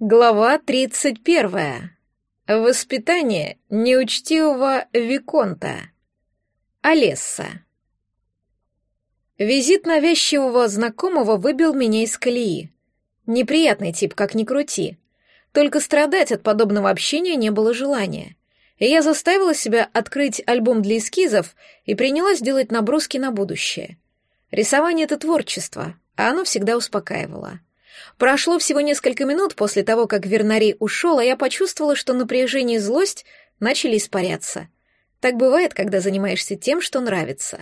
Глава 31. Воспитание неучтивого Виконта. Олесса. Визит навязчивого знакомого выбил меня из колеи. Неприятный тип, как ни крути. Только страдать от подобного общения не было желания. Я заставила себя открыть альбом для эскизов и принялась делать наброски на будущее. Рисование — это творчество, а оно всегда успокаивало. Прошло всего несколько минут после того, как Вернари ушел, а я почувствовала, что напряжение и злость начали испаряться. Так бывает, когда занимаешься тем, что нравится.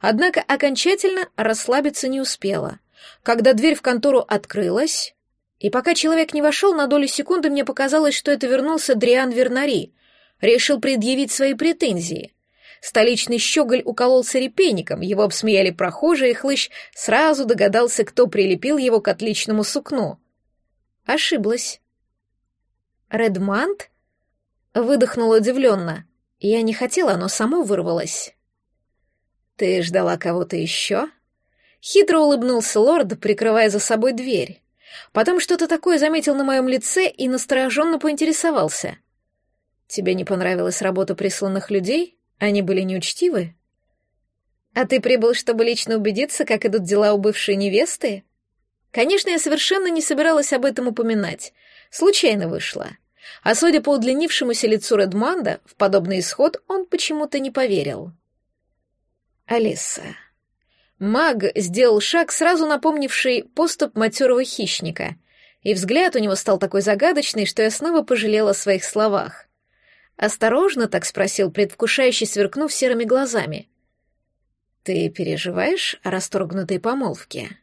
Однако окончательно расслабиться не успела. Когда дверь в контору открылась, и пока человек не вошел, на долю секунды мне показалось, что это вернулся Дриан Вернари, решил предъявить свои претензии. Столичный щеголь укололся репейником, его обсмеяли прохожие, и хлыщ сразу догадался, кто прилепил его к отличному сукну. Ошиблась. «Редмант?» — выдохнула удивленно. Я не хотела, оно само вырвалось. «Ты ждала кого-то еще?» Хитро улыбнулся лорд, прикрывая за собой дверь. Потом что-то такое заметил на моем лице и настороженно поинтересовался. «Тебе не понравилась работа присланных людей?» Они были неучтивы? А ты прибыл, чтобы лично убедиться, как идут дела у бывшей невесты? Конечно, я совершенно не собиралась об этом упоминать. Случайно вышло. А судя по удлинившемуся лицу Редманда, в подобный исход он почему-то не поверил. Алиса. Маг сделал шаг, сразу напомнивший поступ матерого хищника, и взгляд у него стал такой загадочный, что я снова пожалела о своих словах. Осторожно так спросил, предвкушающе сверкнув серыми глазами. «Ты переживаешь о расторгнутой помолвке?»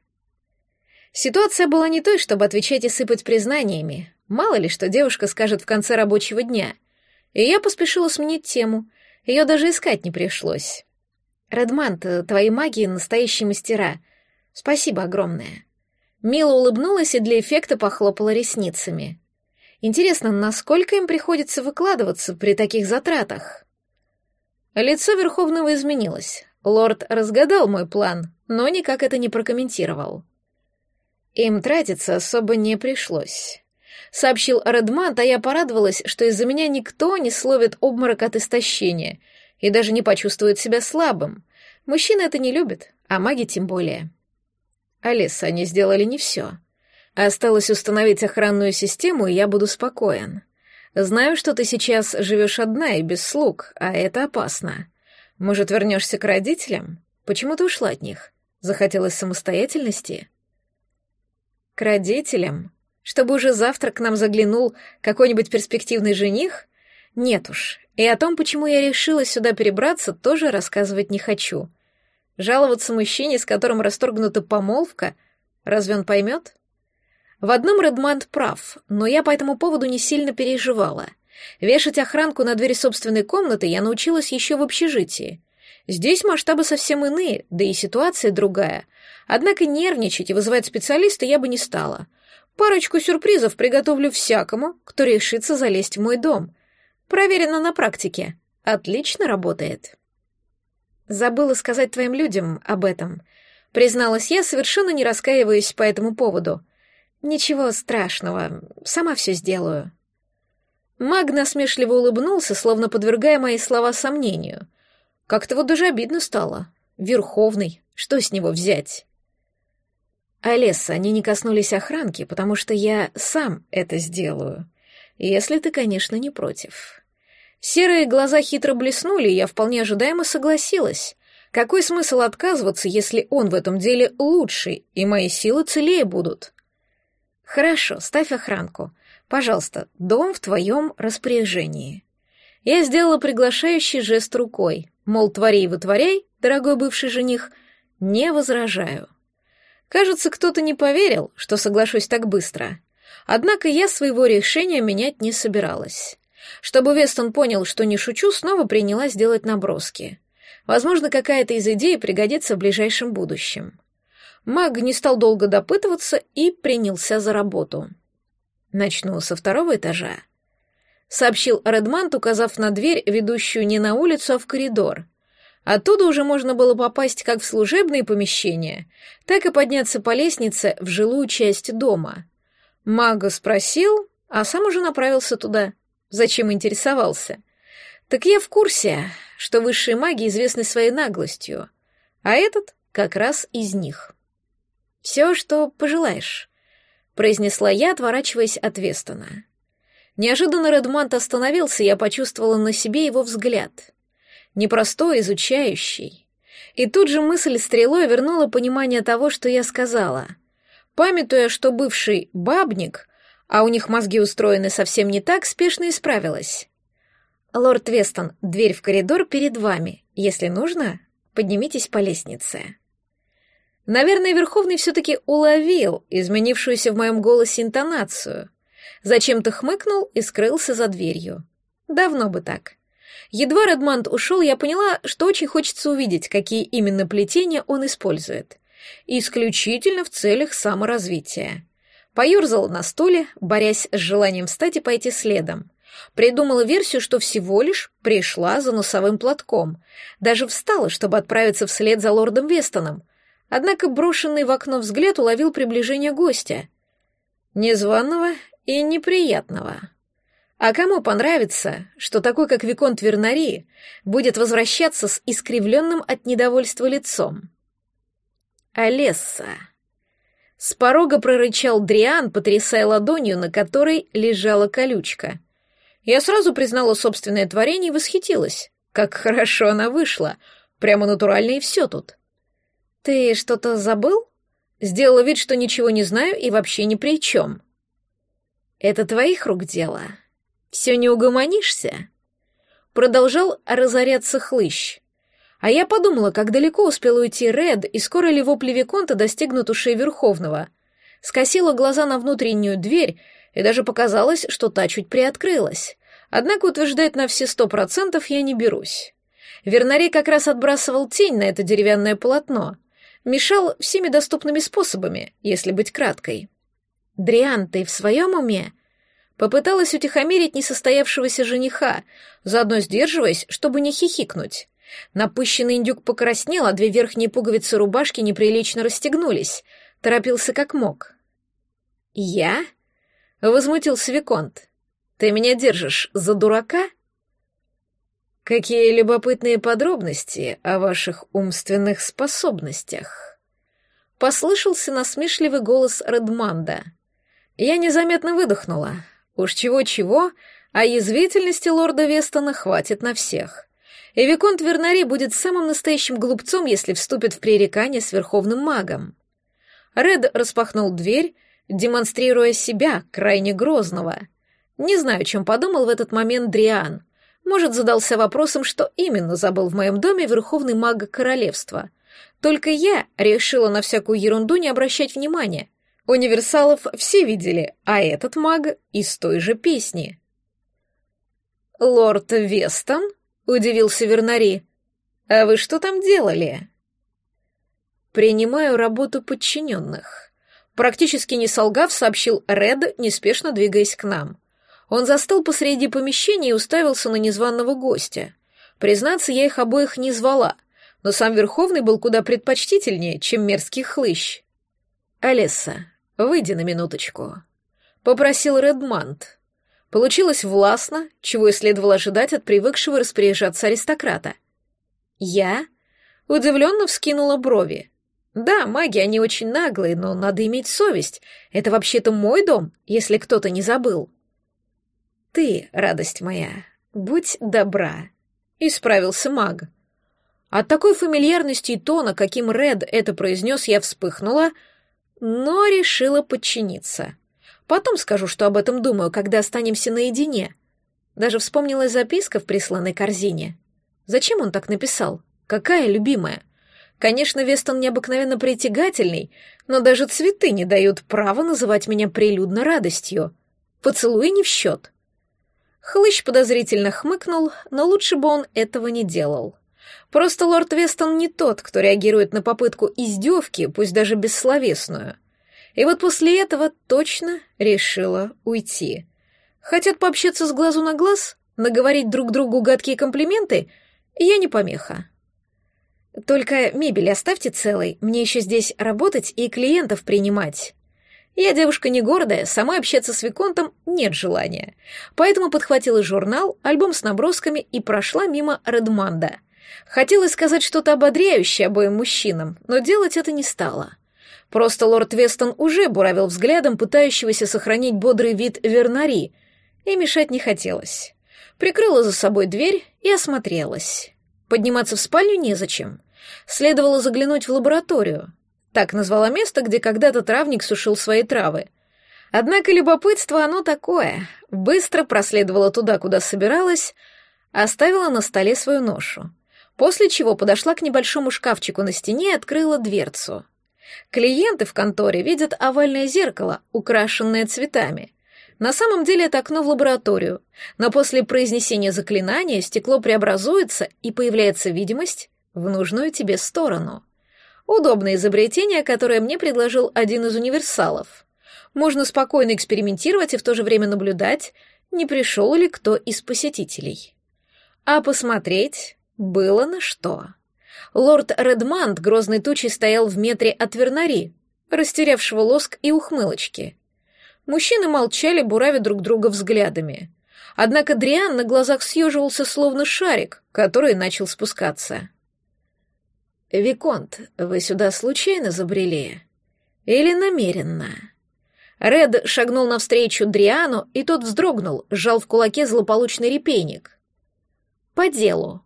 Ситуация была не той, чтобы отвечать и сыпать признаниями. Мало ли, что девушка скажет в конце рабочего дня. И я поспешила сменить тему. Ее даже искать не пришлось. «Редмант, твои магии — настоящие мастера. Спасибо огромное». Мила улыбнулась и для эффекта похлопала ресницами. Интересно, насколько им приходится выкладываться при таких затратах? Лицо Верховного изменилось. Лорд разгадал мой план, но никак это не прокомментировал. Им тратиться особо не пришлось. Сообщил Редмант, а я порадовалась, что из-за меня никто не словит обморок от истощения и даже не почувствует себя слабым. Мужчины это не любят, а маги тем более. Алиса, они сделали не все. Осталось установить охранную систему, и я буду спокоен. Знаю, что ты сейчас живешь одна и без слуг, а это опасно. Может, вернешься к родителям? Почему ты ушла от них? Захотелось самостоятельности? К родителям? Чтобы уже завтра к нам заглянул какой-нибудь перспективный жених? Нет уж. И о том, почему я решила сюда перебраться, тоже рассказывать не хочу. Жаловаться мужчине, с которым расторгнута помолвка, разве он поймет? В одном Редманд прав, но я по этому поводу не сильно переживала. Вешать охранку на двери собственной комнаты я научилась еще в общежитии. Здесь масштабы совсем иные, да и ситуация другая. Однако нервничать и вызывать специалиста я бы не стала. Парочку сюрпризов приготовлю всякому, кто решится залезть в мой дом. Проверено на практике. Отлично работает. Забыла сказать твоим людям об этом. Призналась я, совершенно не раскаиваясь по этому поводу — «Ничего страшного, сама все сделаю». Маг насмешливо улыбнулся, словно подвергая мои слова сомнению. Как-то вот даже обидно стало. Верховный, что с него взять? Олеса, они не коснулись охранки, потому что я сам это сделаю. Если ты, конечно, не против. Серые глаза хитро блеснули, и я вполне ожидаемо согласилась. Какой смысл отказываться, если он в этом деле лучший, и мои силы целее будут? «Хорошо, ставь охранку. Пожалуйста, дом в твоем распоряжении». Я сделала приглашающий жест рукой, мол, твори и вытворяй, дорогой бывший жених, не возражаю. Кажется, кто-то не поверил, что соглашусь так быстро. Однако я своего решения менять не собиралась. Чтобы Вестон понял, что не шучу, снова принялась делать наброски. Возможно, какая-то из идей пригодится в ближайшем будущем. Маг не стал долго допытываться и принялся за работу. «Начну со второго этажа», — сообщил Редмант, указав на дверь, ведущую не на улицу, а в коридор. Оттуда уже можно было попасть как в служебные помещения, так и подняться по лестнице в жилую часть дома. Мага спросил, а сам уже направился туда. Зачем интересовался? Так я в курсе, что высшие маги известны своей наглостью, а этот как раз из них. «Все, что пожелаешь», — произнесла я, отворачиваясь от Вестона. Неожиданно Редмант остановился, я почувствовала на себе его взгляд. Непростой, изучающий. И тут же мысль стрелой вернула понимание того, что я сказала. Памятуя, что бывший бабник, а у них мозги устроены совсем не так, спешно исправилась. «Лорд Вестон, дверь в коридор перед вами. Если нужно, поднимитесь по лестнице». Наверное, Верховный все-таки уловил изменившуюся в моем голосе интонацию. Зачем-то хмыкнул и скрылся за дверью. Давно бы так. Едва Редмонд ушел, я поняла, что очень хочется увидеть, какие именно плетения он использует. Исключительно в целях саморазвития. Поерзала на стуле, борясь с желанием встать и пойти следом. Придумала версию, что всего лишь пришла за носовым платком. Даже встала, чтобы отправиться вслед за лордом Вестоном. Однако брошенный в окно взгляд уловил приближение гостя. Незваного и неприятного. А кому понравится, что такой, как Виконт Вернари, будет возвращаться с искривленным от недовольства лицом? Олесса. С порога прорычал Дриан, потрясая ладонью, на которой лежала колючка. Я сразу признала собственное творение и восхитилась. Как хорошо она вышла. Прямо натурально и все тут. «Ты что-то забыл?» Сделала вид, что ничего не знаю и вообще ни при чем. «Это твоих рук дело. Все не угомонишься?» Продолжал разоряться хлыщ. А я подумала, как далеко успел уйти Ред, и скоро ли вопли Виконта достигнут ушей Верховного. Скосила глаза на внутреннюю дверь, и даже показалось, что та чуть приоткрылась. Однако утверждать на все сто процентов я не берусь. Вернарей как раз отбрасывал тень на это деревянное полотно. Мешал всеми доступными способами, если быть краткой. «Дриан, ты в своем уме?» Попыталась утихомирить несостоявшегося жениха, заодно сдерживаясь, чтобы не хихикнуть. Напыщенный индюк покраснел, а две верхние пуговицы рубашки неприлично расстегнулись. Торопился как мог. «Я?» — возмутился Виконт. «Ты меня держишь за дурака?» «Какие любопытные подробности о ваших умственных способностях?» Послышался насмешливый голос Редманда. Я незаметно выдохнула. Уж чего-чего, а язвительности лорда Вестона хватит на всех и Виконт Вернари будет самым настоящим глупцом, если вступит в пререкание с Верховным Магом. Ред распахнул дверь, демонстрируя себя, крайне грозного. Не знаю, чем подумал в этот момент Дриан. Может, задался вопросом, что именно забыл в моем доме Верховный Маг Королевства. Только я решила на всякую ерунду не обращать внимания. Универсалов все видели, а этот маг из той же песни. «Лорд Вестон?» — удивился Вернари. «А вы что там делали?» «Принимаю работу подчиненных», — практически не солгав, сообщил Ред, неспешно двигаясь к нам. Он застыл посреди помещения и уставился на незваного гостя. Признаться, я их обоих не звала, но сам Верховный был куда предпочтительнее, чем мерзкий хлыщ. «Алесса, выйди на минуточку», — попросил Редмант. Получилось властно, чего и следовало ожидать от привыкшего распоряжаться аристократа. Я удивленно вскинула брови. Да, маги, они очень наглые, но надо иметь совесть. Это вообще-то мой дом, если кто-то не забыл. Ты, радость моя, будь добра. Исправился маг. От такой фамильярности и тона, каким Ред это произнес, я вспыхнула, но решила подчиниться. Потом скажу, что об этом думаю, когда останемся наедине. Даже вспомнилась записка в присланной корзине. Зачем он так написал? Какая любимая? Конечно, Вестон необыкновенно притягательный, но даже цветы не дают права называть меня прилюдно радостью. Поцелуй не в счет. Хлыщ подозрительно хмыкнул, но лучше бы он этого не делал. Просто лорд Вестон не тот, кто реагирует на попытку издевки, пусть даже бессловесную. И вот после этого точно решила уйти. Хотят пообщаться с глазу на глаз, наговорить друг другу гадкие комплименты, я не помеха. Только мебель оставьте целой, мне еще здесь работать и клиентов принимать. Я девушка не гордая, самой общаться с Виконтом нет желания. Поэтому подхватила журнал, альбом с набросками и прошла мимо Редманда. Хотелось сказать что-то ободряющее обоим мужчинам, но делать это не стала. Просто лорд Вестон уже буравил взглядом пытающегося сохранить бодрый вид Вернари, и мешать не хотелось. Прикрыла за собой дверь и осмотрелась. Подниматься в спальню незачем. Следовало заглянуть в лабораторию. Так назвала место, где когда-то травник сушил свои травы. Однако любопытство оно такое. Быстро проследовала туда, куда собиралась, оставила на столе свою ношу. После чего подошла к небольшому шкафчику на стене и открыла дверцу. Клиенты в конторе видят овальное зеркало, украшенное цветами. На самом деле это окно в лабораторию, но после произнесения заклинания стекло преобразуется и появляется видимость в нужную тебе сторону. Удобное изобретение, которое мне предложил один из универсалов. Можно спокойно экспериментировать и в то же время наблюдать, не пришел ли кто из посетителей. А посмотреть было на что. Лорд Редманд грозной тучей стоял в метре от Вернари, растерявшего лоск и ухмылочки. Мужчины молчали, буравя друг друга взглядами. Однако Дриан на глазах съеживался, словно шарик, который начал спускаться. «Виконт, вы сюда случайно забрели? Или намеренно?» Ред шагнул навстречу Дриану, и тот вздрогнул, сжал в кулаке злополучный репейник. «По делу»,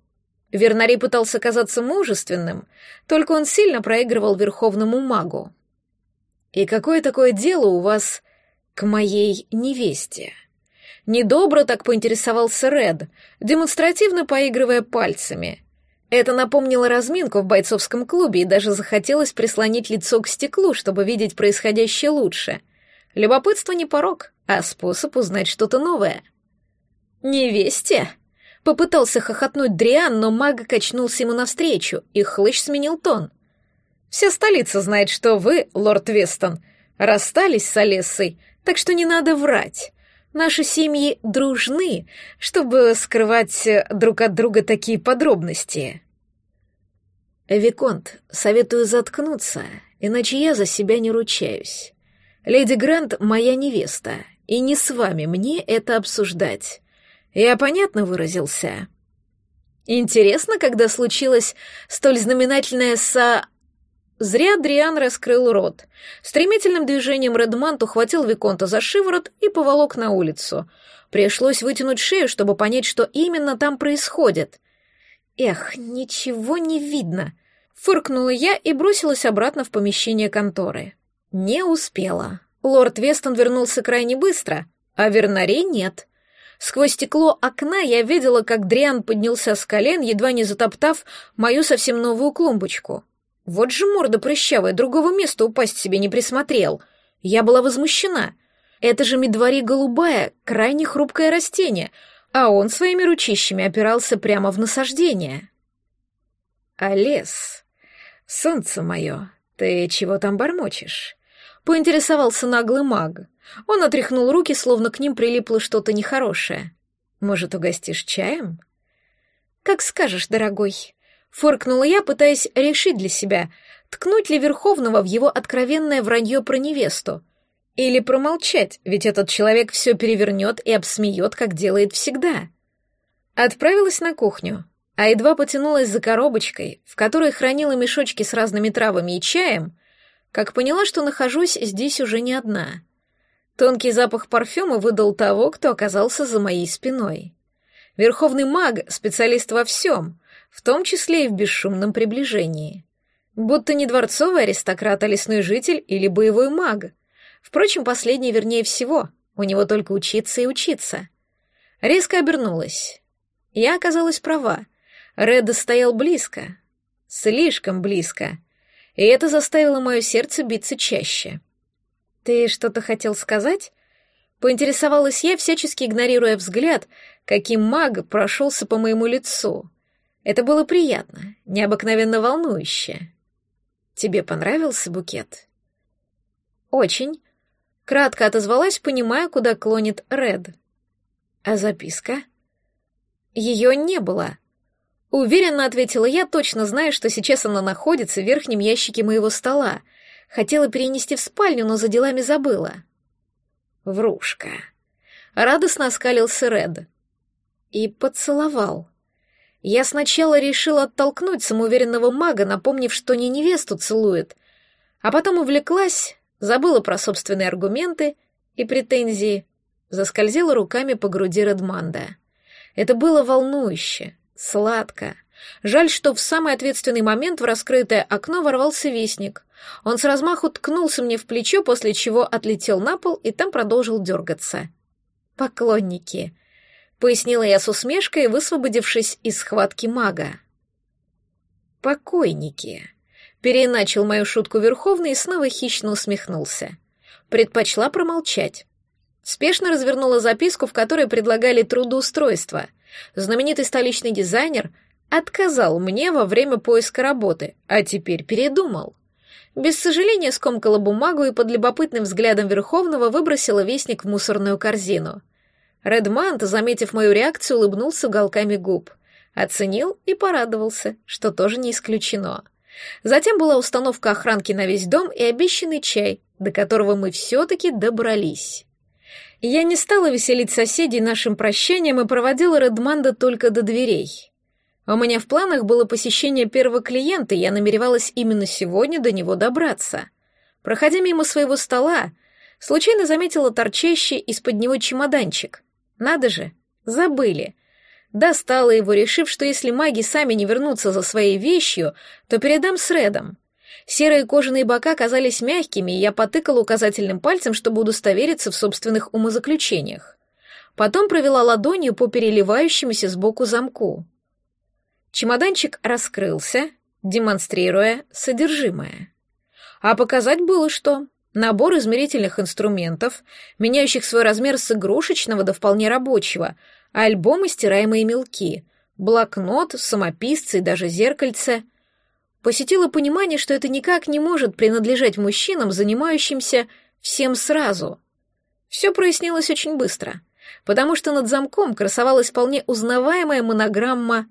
Вернари пытался казаться мужественным, только он сильно проигрывал верховному магу. «И какое такое дело у вас к моей невесте?» Недобро так поинтересовался Ред, демонстративно поигрывая пальцами. Это напомнило разминку в бойцовском клубе и даже захотелось прислонить лицо к стеклу, чтобы видеть происходящее лучше. Любопытство не порог, а способ узнать что-то новое. «Невесте?» Попытался хохотнуть Дриан, но маг качнулся ему навстречу, и хлыщ сменил тон. «Вся столица знает, что вы, лорд Вестон, расстались с Олессой, так что не надо врать. Наши семьи дружны, чтобы скрывать друг от друга такие подробности». «Виконт, советую заткнуться, иначе я за себя не ручаюсь. Леди Грант — моя невеста, и не с вами мне это обсуждать. Я понятно выразился? Интересно, когда случилось столь знаменательное со... Зря Дриан раскрыл рот. Стремительным движением Редмант ухватил Виконта за шиворот и поволок на улицу. Пришлось вытянуть шею, чтобы понять, что именно там происходит. «Эх, ничего не видно!» Фыркнула я и бросилась обратно в помещение конторы. Не успела. Лорд Вестон вернулся крайне быстро, а Вернаре нет. Сквозь стекло окна я видела, как Дриан поднялся с колен, едва не затоптав мою совсем новую клумбочку. Вот же морда прыщавая, другого места упасть себе не присмотрел. Я была возмущена. Это же медвари голубая, крайне хрупкое растение, а он своими ручищами опирался прямо в насаждение. А лес, солнце мое, ты чего там бормочешь? Поинтересовался наглый маг. Он отряхнул руки, словно к ним прилипло что-то нехорошее. «Может, угостишь чаем?» «Как скажешь, дорогой», — фыркнула я, пытаясь решить для себя, ткнуть ли Верховного в его откровенное вранье про невесту. Или промолчать, ведь этот человек все перевернет и обсмеет, как делает всегда. Отправилась на кухню, а едва потянулась за коробочкой, в которой хранила мешочки с разными травами и чаем, как поняла, что нахожусь здесь уже не одна. Тонкий запах парфюма выдал того, кто оказался за моей спиной. Верховный маг — специалист во всем, в том числе и в бесшумном приближении. Будто не дворцовый аристократ, а лесной житель или боевой маг. Впрочем, последний вернее всего, у него только учиться и учиться. Резко обернулась. Я оказалась права. Реда стоял близко. Слишком близко. И это заставило мое сердце биться чаще. «Ты что-то хотел сказать?» Поинтересовалась я, всячески игнорируя взгляд, каким маг прошелся по моему лицу. Это было приятно, необыкновенно волнующе. «Тебе понравился букет?» «Очень», — кратко отозвалась, понимая, куда клонит Ред. «А записка?» «Ее не было», — уверенно ответила я, точно зная, что сейчас она находится в верхнем ящике моего стола — Хотела перенести в спальню, но за делами забыла. Врушка. Радостно оскалился Ред. И поцеловал. Я сначала решила оттолкнуть самоуверенного мага, напомнив, что не невесту целует, а потом увлеклась, забыла про собственные аргументы и претензии, заскользила руками по груди Редманда. Это было волнующе, сладко. Жаль, что в самый ответственный момент в раскрытое окно ворвался вестник. Он с размаху ткнулся мне в плечо, после чего отлетел на пол и там продолжил дергаться. «Поклонники», — пояснила я с усмешкой, высвободившись из схватки мага. «Покойники», — переначал мою шутку Верховный и снова хищно усмехнулся. Предпочла промолчать. Спешно развернула записку, в которой предлагали трудоустройство. Знаменитый столичный дизайнер отказал мне во время поиска работы, а теперь передумал. Без сожаления скомкала бумагу и под любопытным взглядом Верховного выбросила вестник в мусорную корзину. Редмант, заметив мою реакцию, улыбнулся уголками губ. Оценил и порадовался, что тоже не исключено. Затем была установка охранки на весь дом и обещанный чай, до которого мы все-таки добрались. Я не стала веселить соседей нашим прощанием и проводила Редманда только до дверей. У меня в планах было посещение первого клиента, и я намеревалась именно сегодня до него добраться. Проходя мимо своего стола, случайно заметила торчащий из-под него чемоданчик. Надо же, забыли. Достала его, решив, что если маги сами не вернутся за своей вещью, то передам с Редом. Серые кожаные бока казались мягкими, и я потыкала указательным пальцем, чтобы удостовериться в собственных умозаключениях. Потом провела ладонью по переливающемуся сбоку замку. Чемоданчик раскрылся, демонстрируя содержимое. А показать было что? Набор измерительных инструментов, меняющих свой размер с игрушечного до вполне рабочего, альбомы стираемые мелки, блокнот, самописцы и даже зеркальце. Посетило понимание, что это никак не может принадлежать мужчинам, занимающимся всем сразу. Все прояснилось очень быстро, потому что над замком красовалась вполне узнаваемая монограмма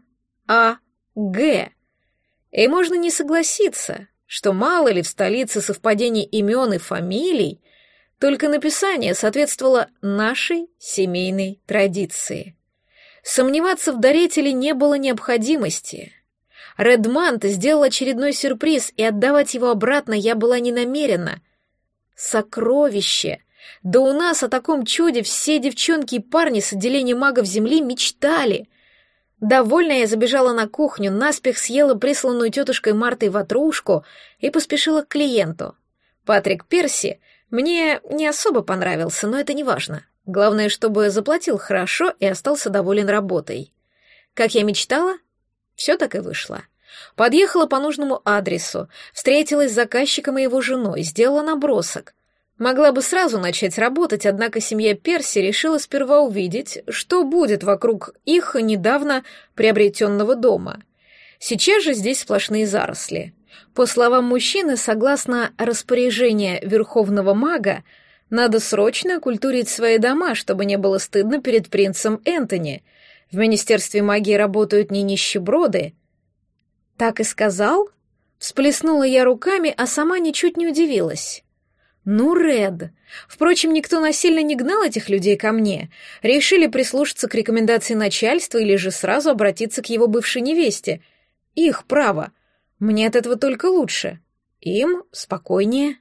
а. Г. И можно не согласиться, что мало ли в столице совпадений имен и фамилий, только написание соответствовало нашей семейной традиции. Сомневаться в дарителе не было необходимости. Редмант сделал очередной сюрприз, и отдавать его обратно я была не намерена. Сокровище! Да у нас о таком чуде все девчонки и парни с отделения магов Земли мечтали — Довольная я забежала на кухню, наспех съела присланную тетушкой Мартой ватрушку и поспешила к клиенту. Патрик Перси мне не особо понравился, но это не важно. Главное, чтобы заплатил хорошо и остался доволен работой. Как я мечтала, все так и вышло. Подъехала по нужному адресу, встретилась с заказчиком и его женой, сделала набросок. Могла бы сразу начать работать, однако семья Перси решила сперва увидеть, что будет вокруг их недавно приобретенного дома. Сейчас же здесь сплошные заросли. По словам мужчины, согласно распоряжению верховного мага, надо срочно окультурить свои дома, чтобы не было стыдно перед принцем Энтони. В Министерстве магии работают не нищеброды. Так и сказал? Всплеснула я руками, а сама ничуть не удивилась. Ну, Ред. Впрочем, никто насильно не гнал этих людей ко мне. Решили прислушаться к рекомендации начальства или же сразу обратиться к его бывшей невесте. Их право. Мне от этого только лучше. Им спокойнее.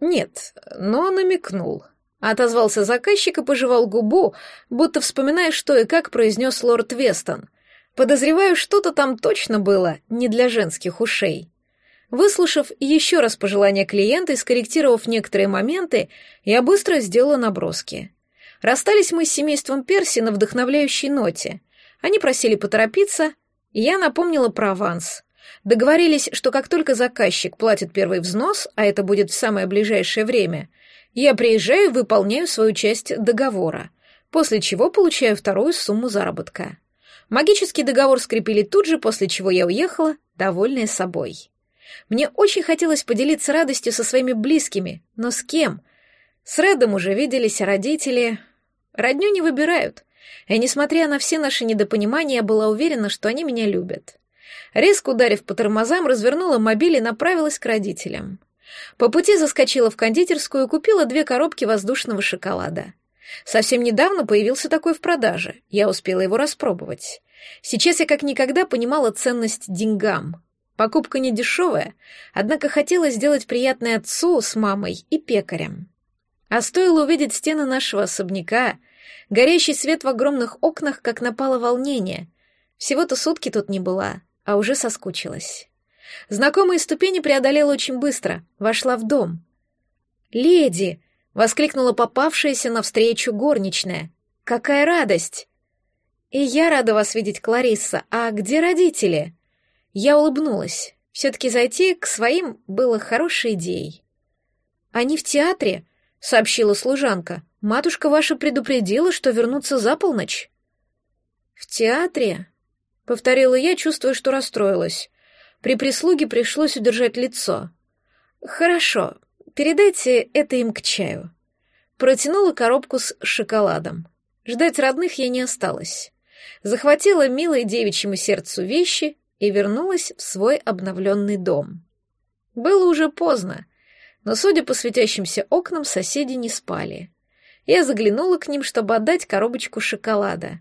Нет, но намекнул. Отозвался заказчик и пожевал губу, будто вспоминая, что и как произнес лорд Вестон. Подозреваю, что-то там точно было не для женских ушей. Выслушав еще раз пожелания клиента и скорректировав некоторые моменты, я быстро сделала наброски. Расстались мы с семейством Перси на вдохновляющей ноте. Они просили поторопиться, и я напомнила про аванс. Договорились, что как только заказчик платит первый взнос, а это будет в самое ближайшее время, я приезжаю и выполняю свою часть договора, после чего получаю вторую сумму заработка. Магический договор скрепили тут же, после чего я уехала, довольная собой. Мне очень хотелось поделиться радостью со своими близкими, но с кем? С Редом уже виделись родители. Родню не выбирают. И несмотря на все наши недопонимания, я была уверена, что они меня любят. Резко ударив по тормозам, развернула мобиль и направилась к родителям. По пути заскочила в кондитерскую и купила две коробки воздушного шоколада. Совсем недавно появился такой в продаже, я успела его распробовать. Сейчас я как никогда понимала ценность деньгам. Покупка не дешевая, однако хотела сделать приятное отцу с мамой и пекарем. А стоило увидеть стены нашего особняка, горящий свет в огромных окнах, как напало волнение. Всего-то сутки тут не была, а уже соскучилась. Знакомые ступени преодолела очень быстро, вошла в дом. «Леди!» — воскликнула попавшаяся навстречу горничная. «Какая радость!» «И я рада вас видеть, Кларисса. А где родители?» Я улыбнулась. Все-таки зайти к своим было хорошей идеей. «Они в театре», — сообщила служанка. «Матушка ваша предупредила, что вернутся за полночь». «В театре?» — повторила я, чувствуя, что расстроилась. При прислуге пришлось удержать лицо. «Хорошо, передайте это им к чаю». Протянула коробку с шоколадом. Ждать родных я не осталась. Захватила милые девичьему сердцу вещи и вернулась в свой обновленный дом. Было уже поздно, но, судя по светящимся окнам, соседи не спали. Я заглянула к ним, чтобы отдать коробочку шоколада.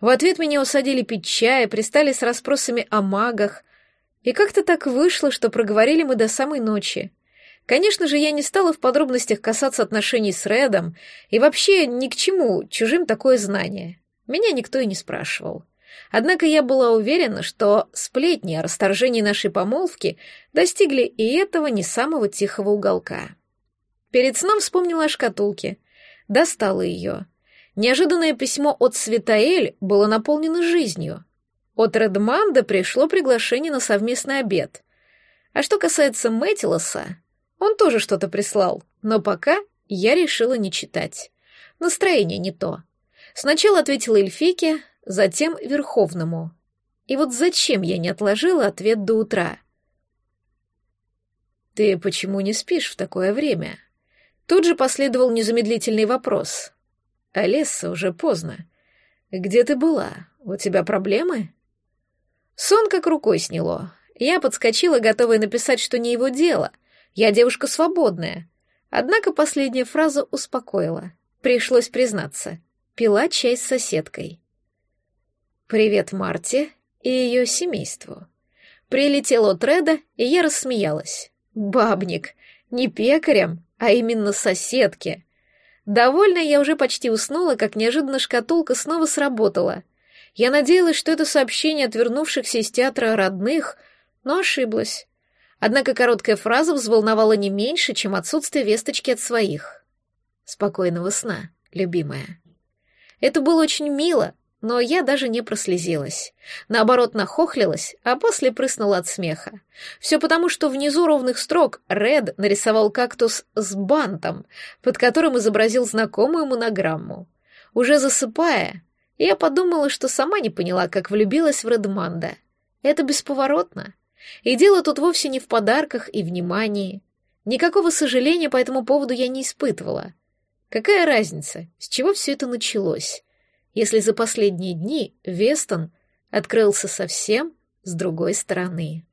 В ответ меня усадили пить чай, пристали с расспросами о магах, и как-то так вышло, что проговорили мы до самой ночи. Конечно же, я не стала в подробностях касаться отношений с Редом, и вообще ни к чему чужим такое знание. Меня никто и не спрашивал. Однако я была уверена, что сплетни о расторжении нашей помолвки достигли и этого не самого тихого уголка. Перед сном вспомнила о шкатулке. Достала ее. Неожиданное письмо от Светаэль было наполнено жизнью. От Редманда пришло приглашение на совместный обед. А что касается Мэтилоса, он тоже что-то прислал, но пока я решила не читать. Настроение не то. Сначала ответила Эльфике, затем Верховному. И вот зачем я не отложила ответ до утра? «Ты почему не спишь в такое время?» Тут же последовал незамедлительный вопрос. «Олесса, уже поздно. Где ты была? У тебя проблемы?» Сон как рукой сняло. Я подскочила, готовая написать, что не его дело. Я девушка свободная. Однако последняя фраза успокоила. Пришлось признаться. Пила чай с соседкой. «Привет Марте и ее семейству». Прилетел от Реда, и я рассмеялась. «Бабник. Не пекарем, а именно соседке». Довольно я уже почти уснула, как неожиданно шкатулка снова сработала — я надеялась, что это сообщение от вернувшихся из театра родных, но ошиблась. Однако короткая фраза взволновала не меньше, чем отсутствие весточки от своих. «Спокойного сна, любимая». Это было очень мило, но я даже не прослезилась. Наоборот, нахохлилась, а после прыснула от смеха. Все потому, что внизу ровных строк Ред нарисовал кактус с бантом, под которым изобразил знакомую монограмму. Уже засыпая, я подумала, что сама не поняла, как влюбилась в Редманда. Это бесповоротно. И дело тут вовсе не в подарках и внимании. Никакого сожаления по этому поводу я не испытывала. Какая разница, с чего все это началось, если за последние дни Вестон открылся совсем с другой стороны?